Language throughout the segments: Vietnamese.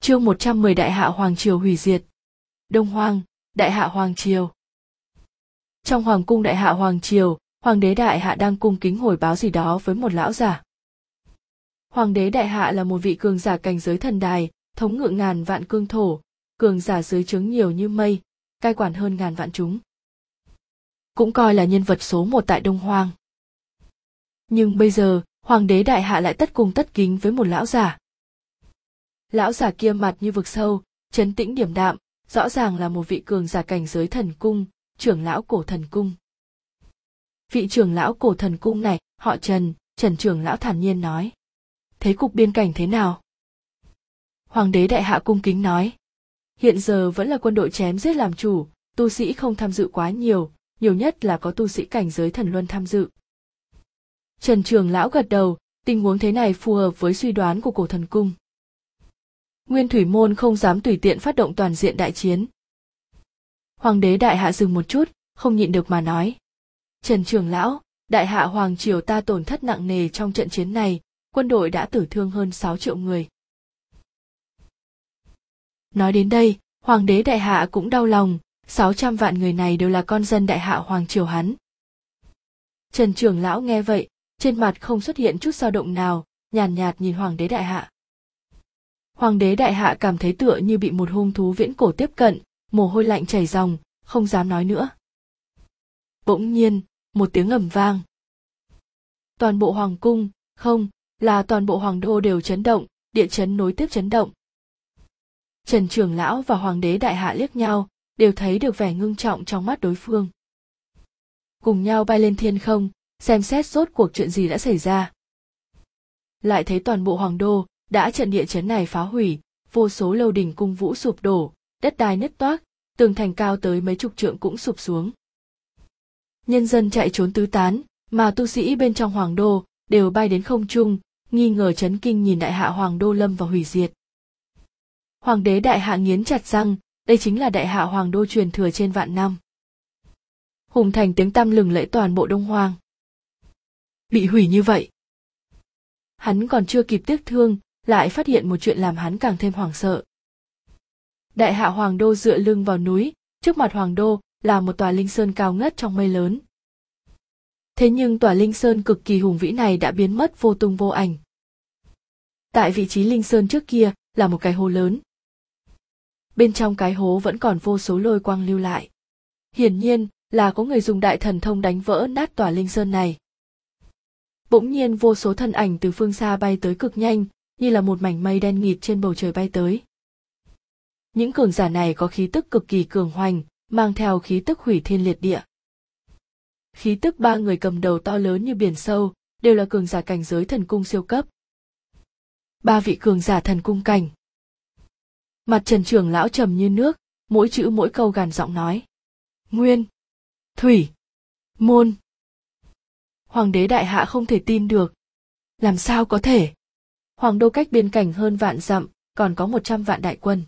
Chương 110 Đại hạ Hoàng Triều hủy diệt. Đông Hoang, Đại hạ Hoàng Triều. Trong Hoàng cung Đại hạ Hoàng Triều, Hoàng đế Đại hạ đang cung kính hồi báo gì đó với một lão giả. Hoàng đế Đại hạ là một vị cường giả cảnh giới thần đài, thống ngự ngàn vạn cương thổ, cường giả dưới trướng nhiều như mây, cai quản hơn ngàn vạn chúng. Cũng coi là nhân vật số một tại Đông Hoang. Nhưng bây giờ, Hoàng đế Đại hạ lại tất cung tất kính với một lão giả, lão giả kia mặt như vực sâu, chấn tĩnh điềm đạm, rõ ràng là một vị cường giả cảnh giới thần cung, trưởng lão cổ thần cung. Vị trưởng lão cổ thần cung này, họ trần trần trưởng lão thản nhiên nói. Thế cục biên cảnh thế nào? Hoàng đế đại hạ cung kính nói. Hiện giờ vẫn là quân đội chém giết làm chủ, tu sĩ không tham dự quá nhiều nhiều nhất là có tu sĩ cảnh giới thần luân tham dự. Trần trường lão gật đầu, tình huống thế này phù hợp với suy đoán của cổ thần cung. Nguyên Thủy Môn không dám tùy tiện phát động toàn diện đại chiến. Hoàng đế đại hạ dừng một chút, không nhịn được mà nói. Trần Trường Lão, đại hạ Hoàng Triều ta tổn thất nặng nề trong trận chiến này, quân đội đã tử thương hơn 6 triệu người. Nói đến đây, Hoàng đế đại hạ cũng đau lòng, 600 vạn người này đều là con dân đại hạ Hoàng Triều hắn. Trần Trường Lão nghe vậy, trên mặt không xuất hiện chút dao động nào, nhàn nhạt, nhạt nhìn Hoàng đế đại hạ hoàng đế đại hạ cảm thấy tựa như bị một hung thú viễn cổ tiếp cận, mồ hôi lạnh chảy ròng, không dám nói nữa. Bỗng nhiên, một tiếng ầm vang. Toàn bộ hoàng cung, không, là toàn bộ hoàng đô đều chấn động, địa chấn nối tiếp chấn động. Trần trường lão và hoàng đế đại hạ liếc nhau, đều thấy được vẻ ngưng trọng trong mắt đối phương. Cùng nhau bay lên thiên không, xem xét rốt cuộc chuyện gì đã xảy ra. Lại thấy toàn bộ hoàng đô đã trận địa chấn này phá hủy, vô số lâu đình cung vũ sụp đổ, đất đai nứt toác, tường thành cao tới mấy chục trượng cũng sụp xuống. Nhân dân chạy trốn tứ tán, mà tu sĩ bên trong hoàng đô đều bay đến không trung, nghi ngờ chấn kinh nhìn đại hạ hoàng đô lâm vào hủy diệt. Hoàng đế đại hạ nghiến chặt răng, đây chính là đại hạ hoàng đô truyền thừa trên vạn năm. Hùng thành tiếng tăm lừng lẫy toàn bộ đông hoàng Bị hủy như vậy. Hắn còn chưa kịp tiếc thương, lại phát hiện một chuyện làm hắn càng thêm hoảng sợ. Đại hạ Hoàng Đô dựa lưng vào núi, trước mặt Hoàng Đô là một tòa linh sơn cao ngất trong mây lớn. Thế nhưng tòa linh sơn cực kỳ hùng vĩ này đã biến mất vô tung vô ảnh. Tại vị trí linh sơn trước kia là một cái hồ lớn. Bên trong cái hố vẫn còn vô số lôi quang lưu lại. Hiển nhiên là có người dùng đại thần thông đánh vỡ nát tòa linh sơn này. Bỗng nhiên vô số thân ảnh từ phương xa bay tới cực nhanh, như là một mảnh mây đen nghịt trên bầu trời bay tới. Những cường giả này có khí tức cực kỳ cường hoành, mang theo khí tức hủy thiên liệt địa. Khí tức ba người cầm đầu to lớn như biển sâu, đều là cường giả cảnh giới thần cung siêu cấp. Ba vị cường giả thần cung cảnh. Mặt Trần Trường lão trầm như nước, mỗi chữ mỗi câu gàn giọng nói. Nguyên, Thủy, Môn. Hoàng đế đại hạ không thể tin được. Làm sao có thể? Hoàng đô cách biên cảnh hơn vạn dặm, còn có một trăm vạn đại quân.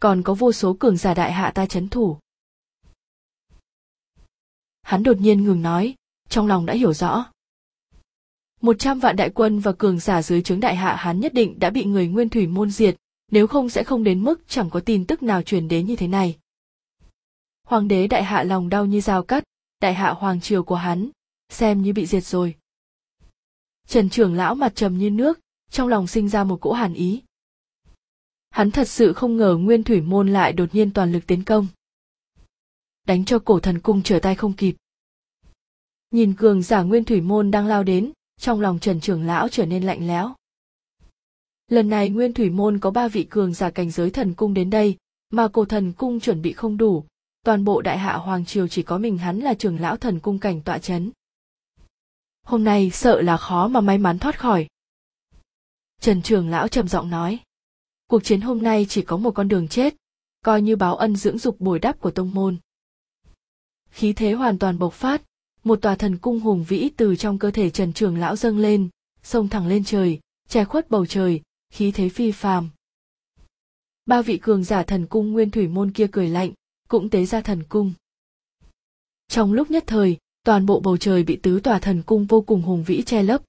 Còn có vô số cường giả đại hạ ta chấn thủ. Hắn đột nhiên ngừng nói, trong lòng đã hiểu rõ. Một trăm vạn đại quân và cường giả dưới trướng đại hạ hắn nhất định đã bị người nguyên thủy môn diệt, nếu không sẽ không đến mức chẳng có tin tức nào truyền đến như thế này. Hoàng đế đại hạ lòng đau như dao cắt, đại hạ hoàng triều của hắn, xem như bị diệt rồi. Trần trưởng lão mặt trầm như nước, trong lòng sinh ra một cỗ hàn ý. Hắn thật sự không ngờ Nguyên Thủy Môn lại đột nhiên toàn lực tiến công. Đánh cho cổ thần cung trở tay không kịp. Nhìn cường giả Nguyên Thủy Môn đang lao đến, trong lòng Trần Trưởng Lão trở nên lạnh lẽo. Lần này Nguyên Thủy Môn có ba vị cường giả cảnh giới thần cung đến đây, mà cổ thần cung chuẩn bị không đủ, toàn bộ đại hạ hoàng triều chỉ có mình hắn là trưởng lão thần cung cảnh tọa chấn. Hôm nay sợ là khó mà may mắn thoát khỏi. Trần Trường Lão trầm giọng nói. Cuộc chiến hôm nay chỉ có một con đường chết, coi như báo ân dưỡng dục bồi đắp của tông môn. Khí thế hoàn toàn bộc phát, một tòa thần cung hùng vĩ từ trong cơ thể Trần Trường Lão dâng lên, xông thẳng lên trời, che khuất bầu trời, khí thế phi phàm. Ba vị cường giả thần cung nguyên thủy môn kia cười lạnh, cũng tế ra thần cung. Trong lúc nhất thời, toàn bộ bầu trời bị tứ tòa thần cung vô cùng hùng vĩ che lấp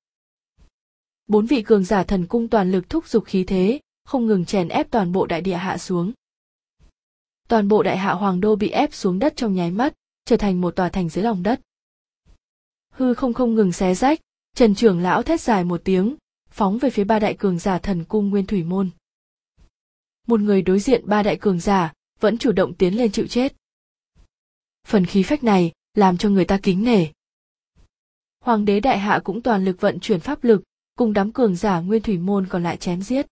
bốn vị cường giả thần cung toàn lực thúc giục khí thế, không ngừng chèn ép toàn bộ đại địa hạ xuống. Toàn bộ đại hạ hoàng đô bị ép xuống đất trong nháy mắt, trở thành một tòa thành dưới lòng đất. Hư không không ngừng xé rách, trần trưởng lão thét dài một tiếng, phóng về phía ba đại cường giả thần cung nguyên thủy môn. Một người đối diện ba đại cường giả vẫn chủ động tiến lên chịu chết. Phần khí phách này làm cho người ta kính nể. Hoàng đế đại hạ cũng toàn lực vận chuyển pháp lực cùng đám cường giả nguyên thủy môn còn lại chém giết.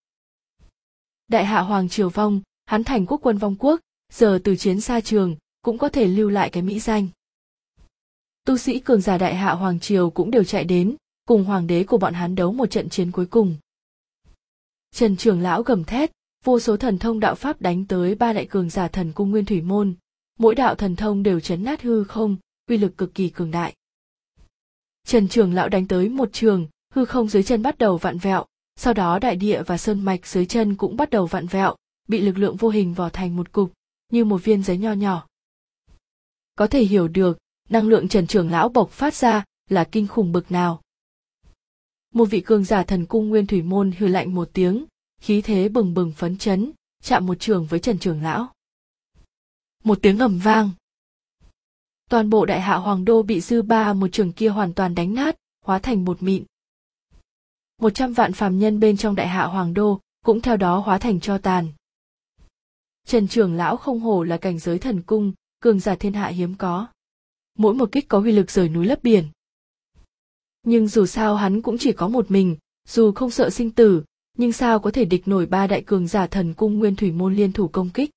Đại hạ hoàng triều vong hắn thành quốc quân vong quốc, giờ từ chiến xa trường, cũng có thể lưu lại cái mỹ danh. Tu sĩ cường giả đại hạ hoàng triều cũng đều chạy đến, cùng hoàng đế của bọn hắn đấu một trận chiến cuối cùng. Trần trưởng lão gầm thét, vô số thần thông đạo pháp đánh tới ba đại cường giả thần cung nguyên thủy môn, mỗi đạo thần thông đều chấn nát hư không, uy lực cực kỳ cường đại. Trần trưởng lão đánh tới một trường hư không dưới chân bắt đầu vặn vẹo. Sau đó đại địa và sơn mạch dưới chân cũng bắt đầu vặn vẹo, bị lực lượng vô hình vò thành một cục, như một viên giấy nho nhỏ. Có thể hiểu được, năng lượng trần trưởng lão bộc phát ra là kinh khủng bực nào. Một vị cường giả thần cung nguyên thủy môn hừ lạnh một tiếng, khí thế bừng bừng phấn chấn, chạm một trường với trần trưởng lão. Một tiếng ầm vang. Toàn bộ đại hạ hoàng đô bị dư ba một trường kia hoàn toàn đánh nát, hóa thành một mịn một trăm vạn phàm nhân bên trong đại hạ hoàng đô cũng theo đó hóa thành cho tàn. Trần trưởng lão không hổ là cảnh giới thần cung, cường giả thiên hạ hiếm có. Mỗi một kích có uy lực rời núi lấp biển. Nhưng dù sao hắn cũng chỉ có một mình, dù không sợ sinh tử, nhưng sao có thể địch nổi ba đại cường giả thần cung nguyên thủy môn liên thủ công kích?